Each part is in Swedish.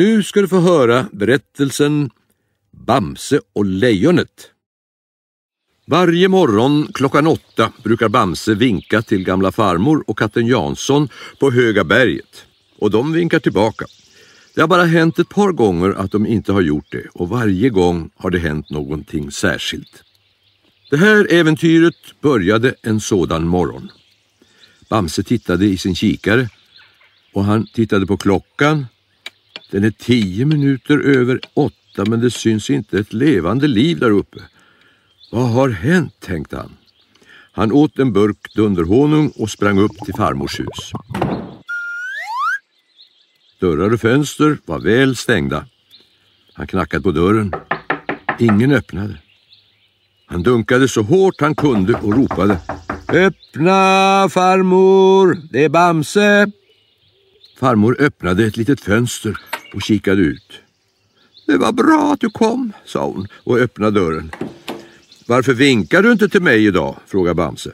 Nu ska du få höra berättelsen Bamse och lejonet. Varje morgon klockan åtta brukar Bamse vinka till gamla farmor och katten Jansson på Höga berget. Och de vinkar tillbaka. Det har bara hänt ett par gånger att de inte har gjort det och varje gång har det hänt någonting särskilt. Det här äventyret började en sådan morgon. Bamse tittade i sin kikare och han tittade på klockan. Den är tio minuter över åtta men det syns inte ett levande liv där uppe. Vad har hänt, tänkte han. Han åt en burk dunderhonung och sprang upp till farmors hus. Dörrar och fönster var väl stängda. Han knackade på dörren. Ingen öppnade. Han dunkade så hårt han kunde och ropade. Öppna farmor, det är Bamse! Farmor öppnade ett litet fönster och kikade ut. Det var bra att du kom, sa hon och öppnade dörren. Varför vinkar du inte till mig idag? frågade Bamse.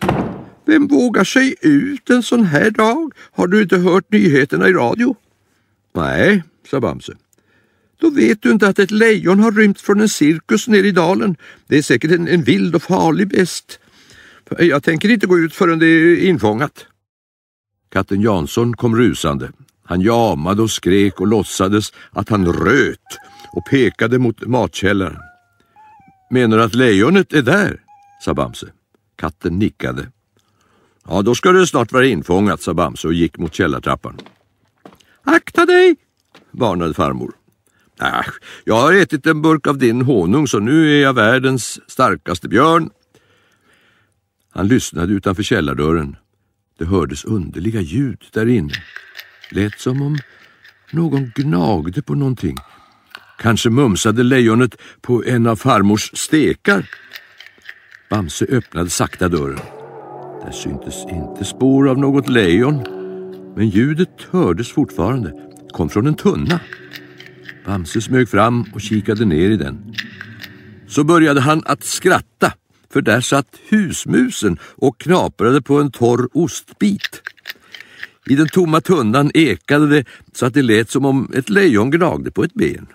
Vem vågar sig ut en sån här dag? Har du inte hört nyheterna i radio? Nej, sa Bamse. Då vet du inte att ett lejon har rymt från en cirkus nere i dalen. Det är säkert en, en vild och farlig best. Jag tänker inte gå ut förrän det är infångat. Katten Jansson kom rusande. Han jamade och skrek och låtsades att han röt och pekade mot matkällaren. Menar du att lejonet är där? sa Bamse. Katten nickade. Ja, då ska det snart vara infångat, sa Bamse och gick mot källartrappan. Akta dig, varnade farmor. Äh, jag har ätit en burk av din honung så nu är jag världens starkaste björn. Han lyssnade utanför källardörren. Det hördes underliga ljud där inne. Lät som om någon gnagde på någonting. Kanske mumsade lejonet på en av farmors stekar. Bamse öppnade sakta dörren. Där syntes inte spår av något lejon. Men ljudet hördes fortfarande. Det kom från en tunna. Bamse smög fram och kikade ner i den. Så började han att skratta, för där satt husmusen och knaprade på en torr ostbit. I den tomma tunnan ekade det så att det lät som om ett lejon gnagde på ett ben.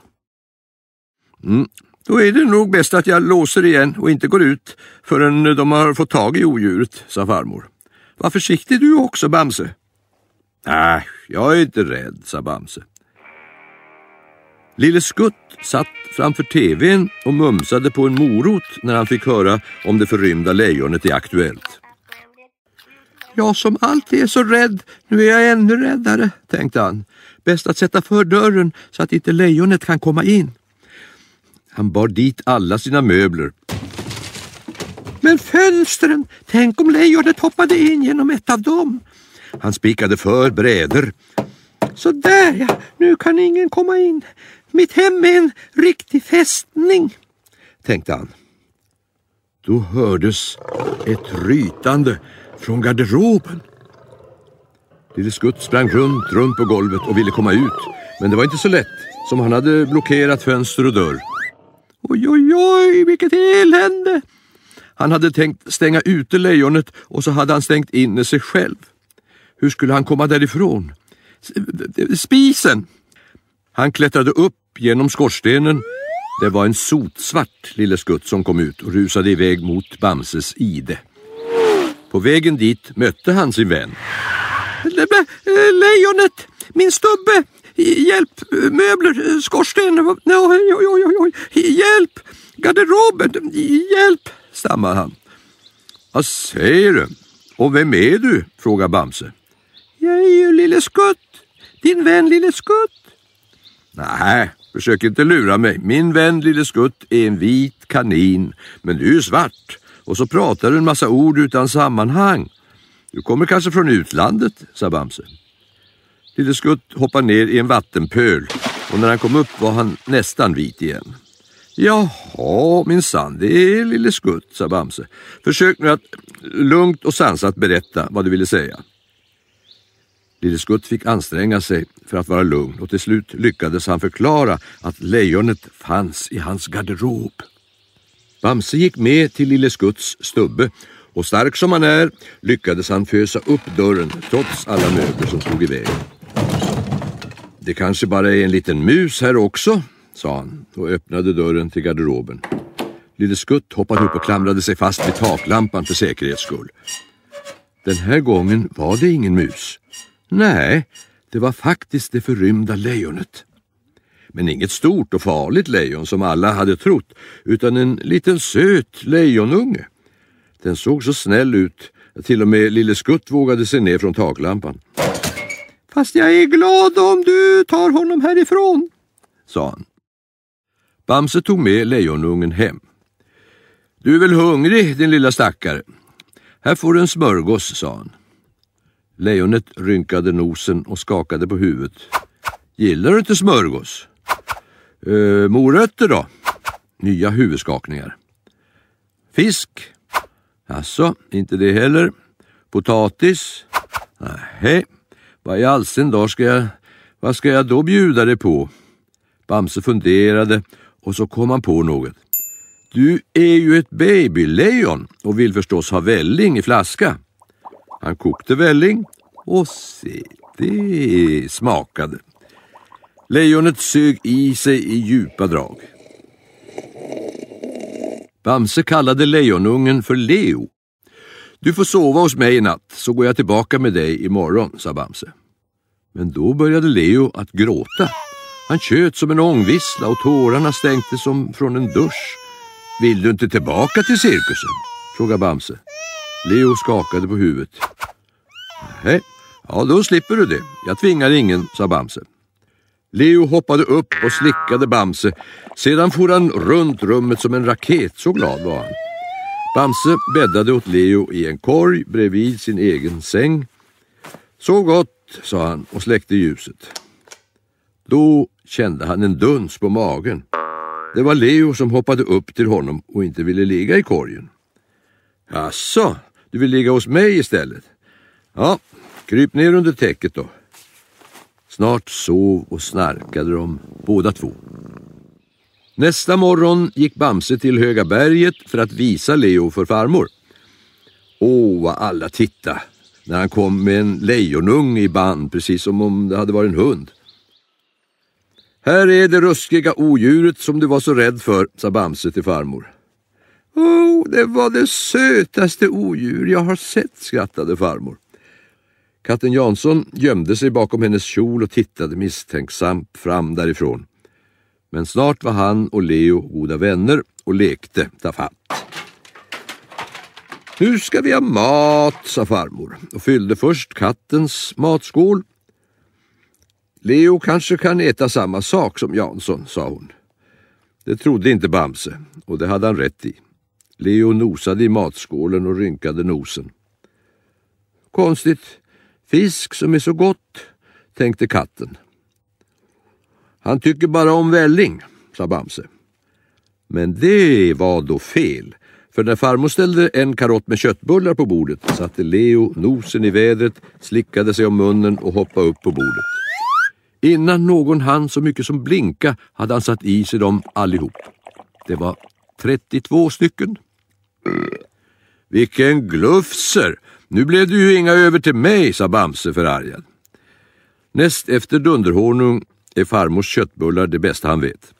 Mm. Då är det nog bäst att jag låser igen och inte går ut förrän de har fått tag i odjuret, sa farmor. Var försiktig du också, Bamse. Nej, jag är inte rädd, sa Bamse. Lille Skutt satt framför tvn och mumsade på en morot när han fick höra om det förrymda lejonet i Aktuellt. Jag som alltid är så rädd, nu är jag ännu räddare, tänkte han. Bäst att sätta för dörren så att inte lejonet kan komma in. Han bar dit alla sina möbler. Men fönstren! Tänk om lejonet hoppade in genom ett av dem. Han spikade för brädor. Så där ja, nu kan ingen komma in. Mitt hem är en riktig fästning, tänkte han. Då hördes ett rytande från garderoben. Lille Skutt sprang runt, runt på golvet och ville komma ut. Men det var inte så lätt, som han hade blockerat fönster och dörr. Oj, oj, oj, vilket elände! Han hade tänkt stänga ute lejonet och så hade han stängt inne sig själv. Hur skulle han komma därifrån? Spisen! Han klättrade upp genom skorstenen. Det var en sotsvart lille skutt som kom ut och rusade iväg mot Bamses ide. På vägen dit mötte han sin vän. Eh, lejonet! Min stubbe! Hjälp! Möbler! Skorsten! Oj, oj, oj, oj. Hjälp! Garderoben! Hjälp! stammar han. Vad säger du? Och vem är du? frågar Bamse. Jag är ju Lille Skutt. Din vän Lille Skutt. Nej, försök inte lura mig. Min vän Lille Skutt är en vit kanin, men du är svart. Och så pratar du en massa ord utan sammanhang. Du kommer kanske från utlandet, sa Bamse. Lille Skutt hoppade ner i en vattenpöl och när han kom upp var han nästan vit igen. Jaha, minsann, det är Lille Skutt, sa Bamse. Försök nu att lugnt och sansat berätta vad du ville säga. Lille Skutt fick anstränga sig för att vara lugn och till slut lyckades han förklara att lejonet fanns i hans garderob. Bamse gick med till Lille Skutts stubbe och stark som han är lyckades han fösa upp dörren trots alla möbler som stod i vägen. det kanske bara är en liten mus här också, sa han och öppnade dörren till garderoben. Lille Skutt hoppade upp och klamrade sig fast vid taklampan för säkerhets skull. Den här gången var det ingen mus. Nej, det var faktiskt det förrymda lejonet. Men inget stort och farligt lejon som alla hade trott, utan en liten söt lejonunge. Den såg så snäll ut att till och med lille Skutt vågade sig ner från taklampan. Fast jag är glad om du tar honom härifrån, sa han. Bamse tog med lejonungen hem. Du är väl hungrig, din lilla stackare? Här får du en smörgås, sa han. Lejonet rynkade nosen och skakade på huvudet. Gillar du inte smörgås? Eh, morötter då? Nya huvudskakningar. Fisk? Alltså, inte det heller. Potatis? Nej. Vad i all sin dag ska jag, vad ska jag då bjuda dig på? Bamse funderade och så kom han på något. Du är ju ett babylejon och vill förstås ha välling i flaska. Han kokte välling och se, det smakade. Lejonet sög i sig i djupa drag. Bamse kallade lejonungen för Leo. Du får sova hos mig i natt så går jag tillbaka med dig imorgon, sa Bamse. Men då började Leo att gråta. Han tjöt som en ångvissla och tårarna stänkte som från en dusch. Vill du inte tillbaka till cirkusen? frågade Bamse. Leo skakade på huvudet. Nej, ja då slipper du det. Jag tvingar ingen, sa Bamse. Leo hoppade upp och slickade Bamse. Sedan for han runt rummet som en raket, så glad var han. Bamse bäddade åt Leo i en korg bredvid sin egen säng. Så gott, sa han och släckte ljuset. Då kände han en duns på magen. Det var Leo som hoppade upp till honom och inte ville ligga i korgen. Jaså, du vill ligga hos mig istället? Ja, kryp ner under täcket då. Snart sov och snarkade de båda två. Nästa morgon gick Bamse till Höga berget för att visa Leo för farmor. Åh, vad alla tittade när han kom med en lejonunge i band precis som om det hade varit en hund. Här är det ruskiga odjuret som du var så rädd för, sa Bamse till farmor. Oh, det var det sötaste odjur jag har sett, skrattade farmor. Katten Jansson gömde sig bakom hennes kjol och tittade misstänksamt fram därifrån. Men snart var han och Leo goda vänner och lekte tafatt. Nu ska vi ha mat, sa farmor och fyllde först kattens matskål. Leo kanske kan äta samma sak som Jansson, sa hon. Det trodde inte Bamse och det hade han rätt i. Leo nosade i matskålen och rynkade nosen. Konstigt, fisk som är så gott, tänkte katten. Han tycker bara om välling, sa Bamse. Men det var då fel, för när farmor ställde en karott med köttbullar på bordet satte Leo nosen i vädret, slickade sig om munnen och hoppade upp på bordet. Innan någon hann så mycket som blinka hade han satt i sig dem allihop. Det var 32 stycken. Vilken glufser! Nu blev det ju inga över till mig, sa Bamse förargad. Näst efter dunderhonung är farmors köttbullar det bästa han vet.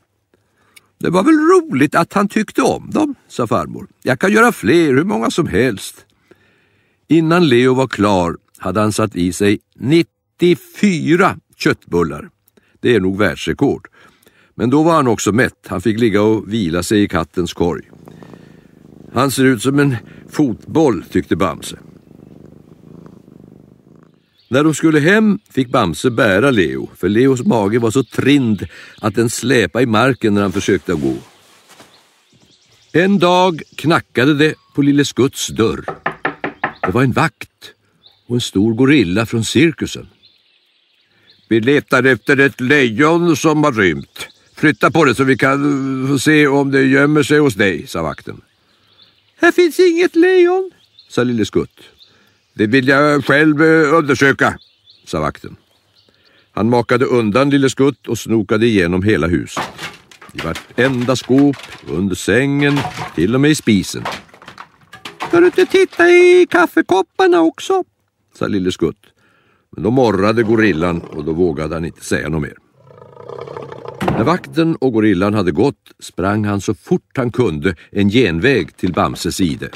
Det var väl roligt att han tyckte om dem, sa farmor. Jag kan göra fler, hur många som helst. Innan Leo var klar hade han satt i sig 94 köttbullar. Det är nog världsrekord. Men då var han också mätt. Han fick ligga och vila sig i kattens korg. Han ser ut som en fotboll, tyckte Bamse. När de skulle hem fick Bamse bära Leo, för Leos mage var så trind att den släpade i marken när han försökte gå. En dag knackade det på Lille Skutts dörr. Det var en vakt och en stor gorilla från cirkusen. Vi letar efter ett lejon som har rymt. Flytta på det så vi kan se om det gömmer sig hos dig, sa vakten. Här finns inget lejon, sa Lille Skutt. Det vill jag själv eh, undersöka, sa vakten. Han makade undan Lille Skutt och snokade igenom hela huset. I vartenda skåp, under sängen, till och med i spisen. Ska du inte titta i kaffekopparna också? sa Lille Skutt. Men då morrade gorillan och då vågade han inte säga något mer. När vakten och gorillan hade gått sprang han så fort han kunde en genväg till Bamses ide.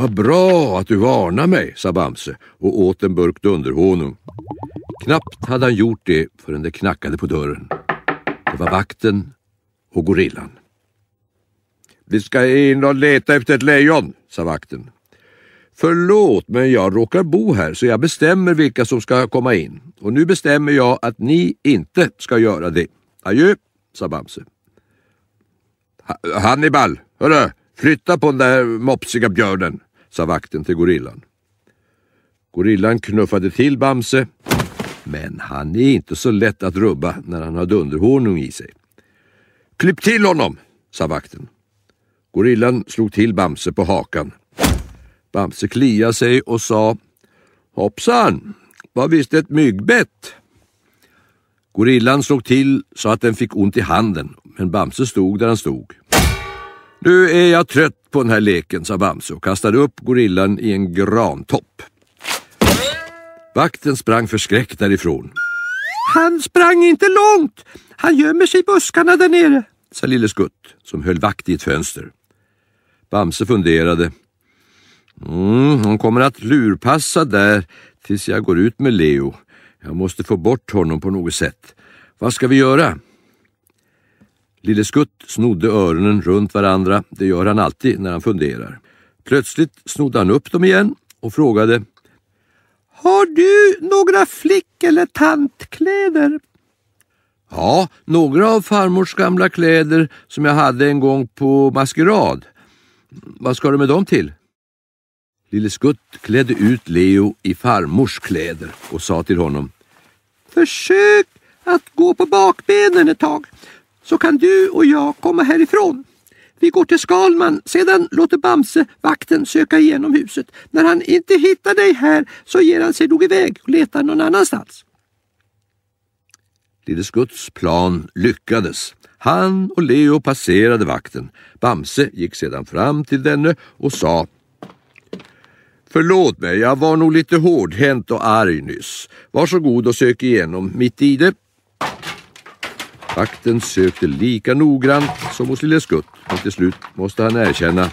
Vad bra att du varnar mig, sa Bamse och åt en burk dunderhonung. Knappt hade han gjort det förrän det knackade på dörren. Det var vakten och gorillan. Vi ska in och leta efter ett lejon, sa vakten. Förlåt, men jag råkar bo här så jag bestämmer vilka som ska komma in. Och nu bestämmer jag att ni inte ska göra det. Adjö, sa Bamse. Hannibal, hörru, flytta på den där mopsiga björnen, sa vakten till gorillan. Gorillan knuffade till Bamse, men han är inte så lätt att rubba när han har dunderhonung i sig. Klipp till honom, sa vakten. Gorillan slog till Bamse på hakan. Bamse kliade sig och sa Hoppsan, var visst ett myggbett. Gorillan slog till så att den fick ont i handen, men Bamse stod där han stod. Nu är jag trött på den här leken, sa Bamse och kastade upp gorillan i en grantopp. Vakten sprang förskräckt därifrån. Han sprang inte långt. Han gömmer sig i buskarna där nere, sa Lille Skutt som höll vakt i ett fönster. Bamse funderade. Mm, hon kommer att lurpassa där tills jag går ut med Leo. Jag måste få bort honom på något sätt. Vad ska vi göra? Lille Skutt snodde öronen runt varandra. Det gör han alltid när han funderar. Plötsligt snodde han upp dem igen och frågade Har du några flick eller tantkläder? Ja, några av farmors gamla kläder som jag hade en gång på maskerad. Vad ska du med dem till? Lille Skutt klädde ut Leo i farmors kläder och sa till honom Försök att gå på bakbenen ett tag så kan du och jag komma härifrån. Vi går till Skalman, sedan låter Bamse vakten söka igenom huset. När han inte hittar dig här så ger han sig nog iväg och letar någon annanstans. Lille Skutts plan lyckades. Han och Leo passerade vakten. Bamse gick sedan fram till denne och sa Förlåt mig, jag var nog lite hårdhänt och arg nyss. Varsågod och sök igenom mitt i det. Vakten sökte lika noggrant som hos Lille Skutt, men till slut måste han erkänna.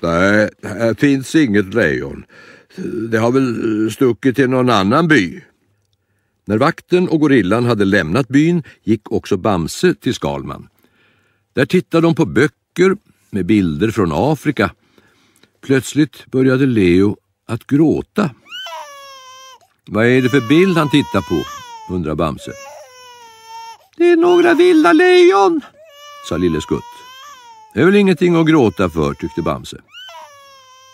Nej, här finns inget lejon. Det har väl stuckit till någon annan by. När vakten och gorillan hade lämnat byn gick också Bamse till Skalman. Där tittade de på böcker med bilder från Afrika. Plötsligt började Leo att gråta. Vad är det för bild han tittar på? undrar Bamse. Det är några vilda lejon, sa Lille Skutt. Det är väl ingenting att gråta för, tyckte Bamse.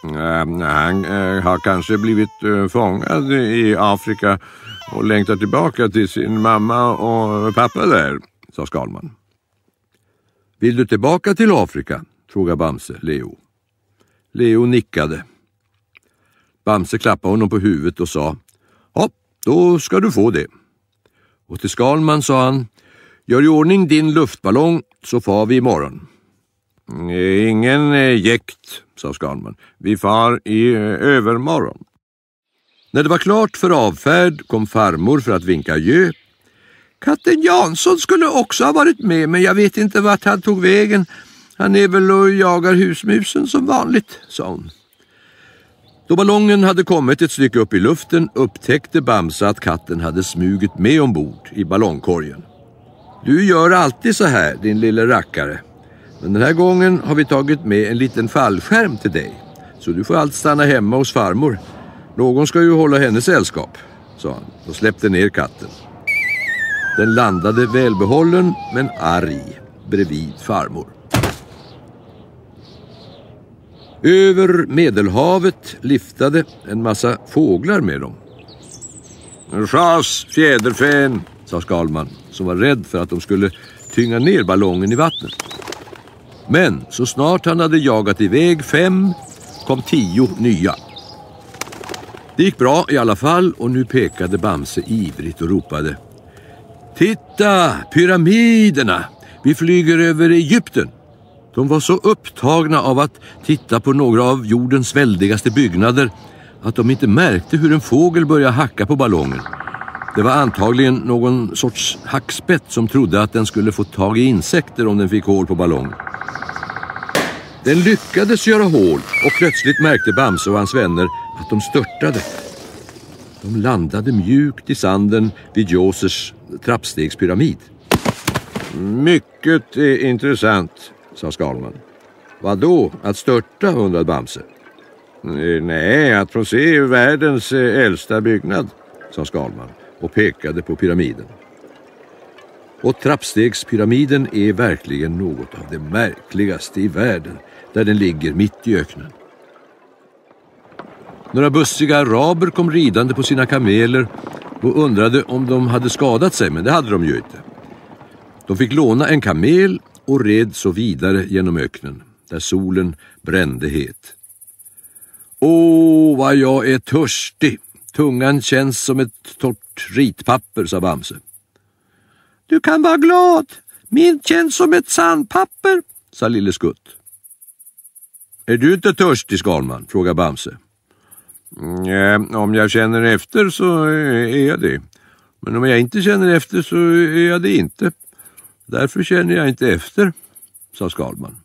Ehm, han äh, har kanske blivit äh, fångad i Afrika och längtar tillbaka till sin mamma och pappa där, sa Skalman. Vill du tillbaka till Afrika? frågade Bamse Leo. Leo nickade. Bamse klappade honom på huvudet och sa Ja, då ska du få det. Och till Skalman sa han Gör i ordning din luftballong så far vi imorgon. Ingen eh, jäkt, sa Skalman. Vi far i eh, övermorgon. När det var klart för avfärd kom farmor för att vinka adjö. Katten Jansson skulle också ha varit med men jag vet inte vart han tog vägen. Han är väl och jagar husmusen som vanligt, sa hon. Då ballongen hade kommit ett stycke upp i luften upptäckte Bamse att katten hade smugit med ombord i ballongkorgen. Du gör alltid så här, din lille rackare. Men den här gången har vi tagit med en liten fallskärm till dig. Så du får allt stanna hemma hos farmor. Någon ska ju hålla henne sällskap, sa han och släppte ner katten. Den landade välbehållen men arg bredvid farmor. Över Medelhavet liftade en massa fåglar med dem. Schas, fjäderfän, sa Skalman som var rädd för att de skulle tynga ner ballongen i vattnet. Men så snart han hade jagat iväg fem kom tio nya. Det gick bra i alla fall och nu pekade Bamse ivrigt och ropade. Titta, pyramiderna! Vi flyger över Egypten. De var så upptagna av att titta på några av jordens väldigaste byggnader att de inte märkte hur en fågel började hacka på ballongen. Det var antagligen någon sorts hackspett som trodde att den skulle få tag i insekter om den fick hål på ballongen. Den lyckades göra hål och plötsligt märkte Bamse och hans vänner att de störtade. De landade mjukt i sanden vid Josers trappstegspyramid. Mycket intressant, sa Skalman. Vadå, att störta, undrade Bamse. Eh, nej, att få se världens eh, äldsta byggnad, sa Skalman och pekade på pyramiden. Och trappstegspyramiden är verkligen något av det märkligaste i världen där den ligger mitt i öknen. Några bussiga araber kom ridande på sina kameler och undrade om de hade skadat sig, men det hade de ju inte. De fick låna en kamel och red så vidare genom öknen, där solen brände het. Åh, vad jag är törstig! Tungan känns som ett torrt ritpapper, sa Bamse. Du kan vara glad. Min känns som ett sandpapper, sa Lille Skutt. Är du inte törstig, Skalman? frågade Bamse. Mm, om jag känner efter så är jag det. Men om jag inte känner efter så är jag det inte. Därför känner jag inte efter, sa Skalman.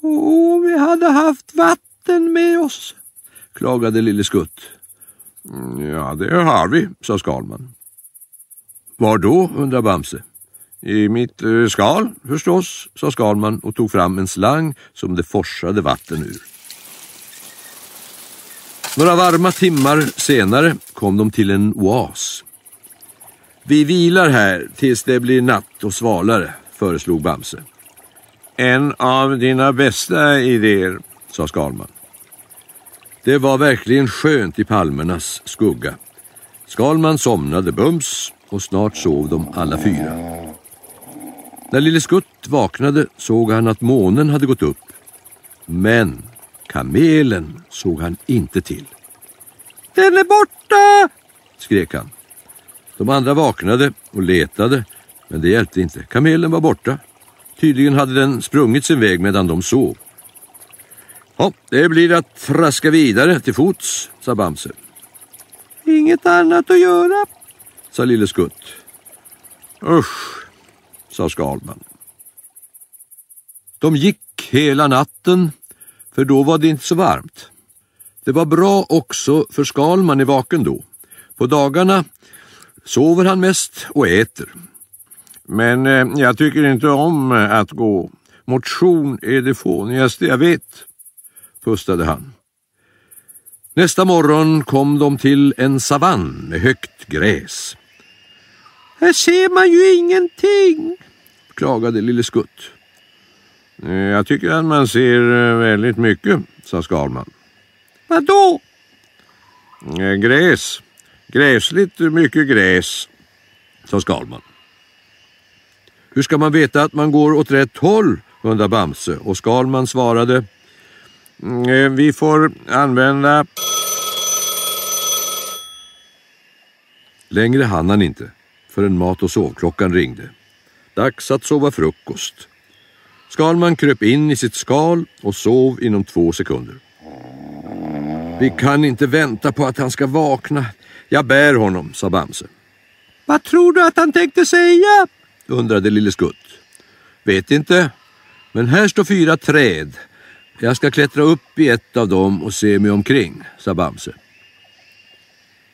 Åh, vi hade haft vatten med oss, klagade Lille Skutt. Mm, ja, det har vi, sa Skalman. Var då, undrade Bamse. I mitt eh, skal, förstås, sa Skalman och tog fram en slang som det forsade vatten ur. Några varma timmar senare kom de till en oas. Vi vilar här tills det blir natt och svalare, föreslog Bamse. En av dina bästa idéer, sa Skalman. Det var verkligen skönt i palmernas skugga. Skalman somnade bums och snart sov de alla fyra. När Lille Skutt vaknade såg han att månen hade gått upp. Men kamelen såg han inte till. Den är borta! skrek han. De andra vaknade och letade, men det hjälpte inte. Kamelen var borta. Tydligen hade den sprungit sin väg medan de sov. Ja, det blir att traska vidare till fots, sa Bamse. Inget annat att göra, sa Lille Skutt. Usch, sa Skalman. De gick hela natten, för då var det inte så varmt. Det var bra också för Skalman är vaken då. På dagarna sover han mest och äter. Men eh, jag tycker inte om att gå. Motion är det fånigaste jag vet, pustade han. Nästa morgon kom de till en savann med högt gräs. Här ser man ju ingenting, klagade Lille Skutt. Eh, jag tycker att man ser eh, väldigt mycket, sa Skalman. Vadå? Eh, gräs. Gräsligt mycket gräs, sa Skalman. Hur ska man veta att man går åt rätt håll? undrade Bamse och Skalman svarade. Mm, vi får använda... Längre hann han inte förrän mat och sovklockan ringde. Dags att sova frukost. Skalman kröp in i sitt skal och sov inom två sekunder. Vi kan inte vänta på att han ska vakna. Jag bär honom, sa Bamse. Vad tror du att han tänkte säga? undrade Lille Skutt. Vet inte, men här står fyra träd. Jag ska klättra upp i ett av dem och se mig omkring, sa Bamse.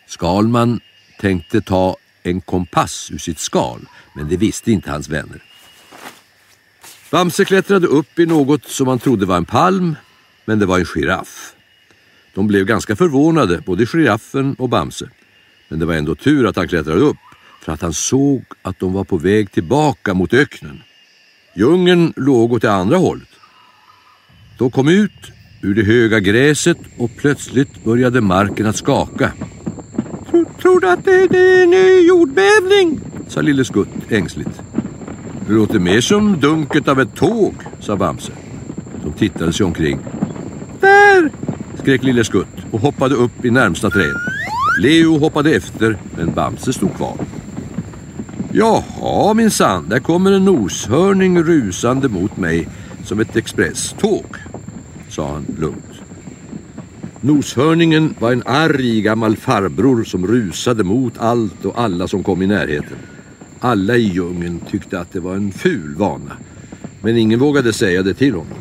Skalman tänkte ta en kompass ur sitt skal, men det visste inte hans vänner. Bamse klättrade upp i något som han trodde var en palm, men det var en giraff. De blev ganska förvånade, både giraffen och Bamse. Men det var ändå tur att han klättrade upp, för att han såg att de var på väg tillbaka mot öknen. Djungeln låg åt det andra hållet. De kom ut ur det höga gräset och plötsligt började marken att skaka. Tror du att det är en jordbävning? sa Lille Skutt ängsligt. Det låter mer som dunket av ett tåg, sa Bamse. De tittade sig omkring. Där! skrek Lille Skutt och hoppade upp i närmsta träd. Leo hoppade efter, men Bamse stod kvar. Jaha minsann, där kommer en noshörning rusande mot mig som ett expresståg, sa han lugnt. Noshörningen var en arg gammal farbror som rusade mot allt och alla som kom i närheten. Alla i djungeln tyckte att det var en ful vana, men ingen vågade säga det till honom.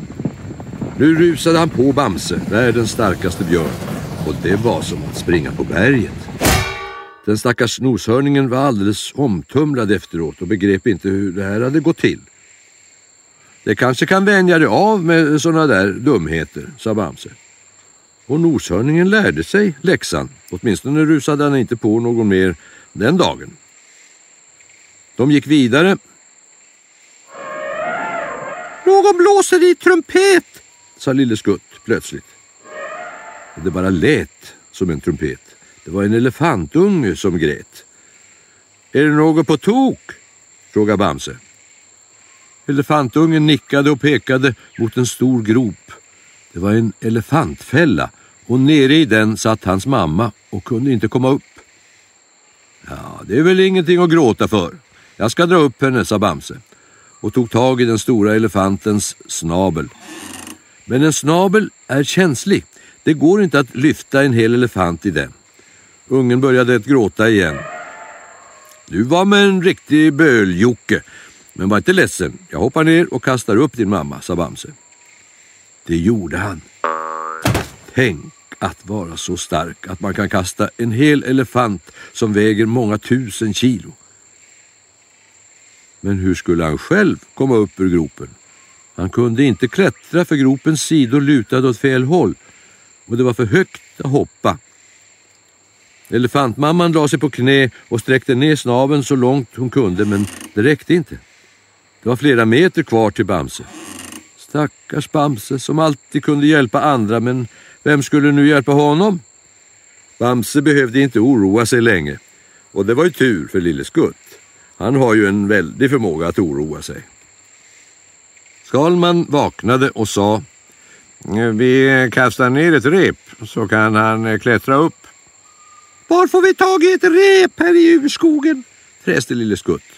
Nu rusade han på Bamse, världens starkaste björn, och det var som att springa på berget. Den stackars noshörningen var alldeles omtumlad efteråt och begrep inte hur det här hade gått till. Det kanske kan vänja dig av med sådana där dumheter, sa Bamse. Och noshörningen lärde sig läxan, åtminstone rusade han inte på någon mer den dagen. De gick vidare. Någon blåser i trumpet, sa Lille Skutt plötsligt. Det bara lät som en trumpet. Det var en elefantunge som grät. Är det något på tok? frågade Bamse. Elefantungen nickade och pekade mot en stor grop. Det var en elefantfälla och nere i den satt hans mamma och kunde inte komma upp. Ja, det är väl ingenting att gråta för. Jag ska dra upp henne, sa Bamse och tog tag i den stora elefantens snabel. Men en snabel är känslig. Det går inte att lyfta en hel elefant i den. Ungen började att gråta igen. Du var med en riktig böljocke, men var inte ledsen. Jag hoppar ner och kastar upp din mamma, sa Bamse. Det gjorde han. Tänk att vara så stark att man kan kasta en hel elefant som väger många tusen kilo. Men hur skulle han själv komma upp ur gropen? Han kunde inte klättra för gropens sidor lutade åt fel håll och det var för högt att hoppa. Elefantmamman la sig på knä och sträckte ner snaven så långt hon kunde men det räckte inte. Det var flera meter kvar till Bamse. Stackars Bamse som alltid kunde hjälpa andra men vem skulle nu hjälpa honom? Bamse behövde inte oroa sig länge och det var ju tur för Lille Skutt. Han har ju en väldig förmåga att oroa sig. Skalman vaknade och sa eh, Vi kastar ner ett rep så kan han eh, klättra upp. Var får vi tag i ett rep här i urskogen? fräste Lille Skutt.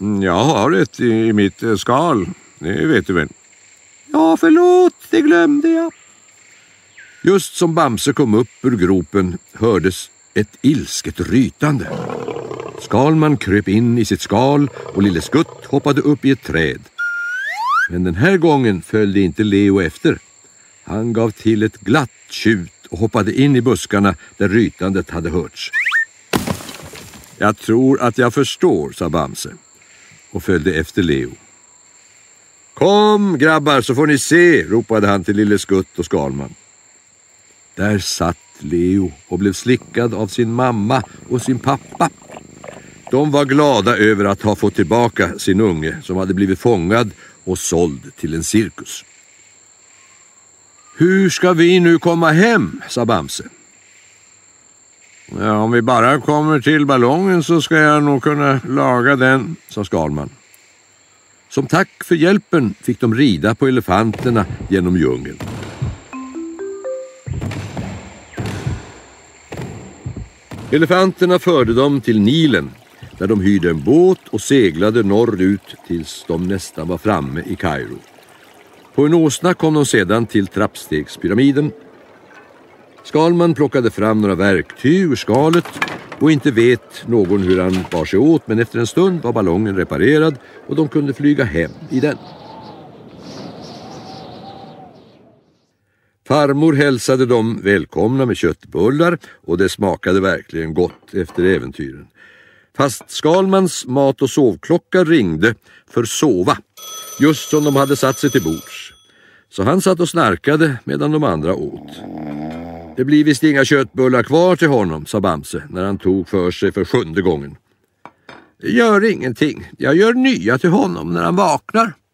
Mm, jag har ett i mitt eh, skal, det vet du väl. Ja, förlåt, det glömde jag. Just som Bamse kom upp ur gropen hördes ett ilsket rytande. Skalman kröp in i sitt skal och Lille Skutt hoppade upp i ett träd. Men den här gången följde inte Leo efter. Han gav till ett glatt tjut och hoppade in i buskarna där rytandet hade hörts. Jag tror att jag förstår, sa Bamse och följde efter Leo. Kom grabbar så får ni se, ropade han till Lille Skutt och Skalman. Där satt Leo och blev slickad av sin mamma och sin pappa. De var glada över att ha fått tillbaka sin unge som hade blivit fångad och såld till en cirkus. Hur ska vi nu komma hem, sa Bamse. Ja, om vi bara kommer till ballongen så ska jag nog kunna laga den, sa Skalman. Som tack för hjälpen fick de rida på elefanterna genom djungeln. Elefanterna förde dem till Nilen där de hyrde en båt och seglade norrut tills de nästan var framme i Kairo. På en åsna kom de sedan till trappstegspyramiden. Skalman plockade fram några verktyg ur skalet och inte vet någon hur han bar sig åt men efter en stund var ballongen reparerad och de kunde flyga hem i den. Farmor hälsade dem välkomna med köttbullar och det smakade verkligen gott efter äventyren. Fast Skalmans mat och sovklocka ringde för sova, just som de hade satt sig till bords. Så han satt och snarkade medan de andra åt. Det blir visst inga köttbullar kvar till honom, sa Bamse när han tog för sig för sjunde gången. Det gör ingenting, jag gör nya till honom när han vaknar,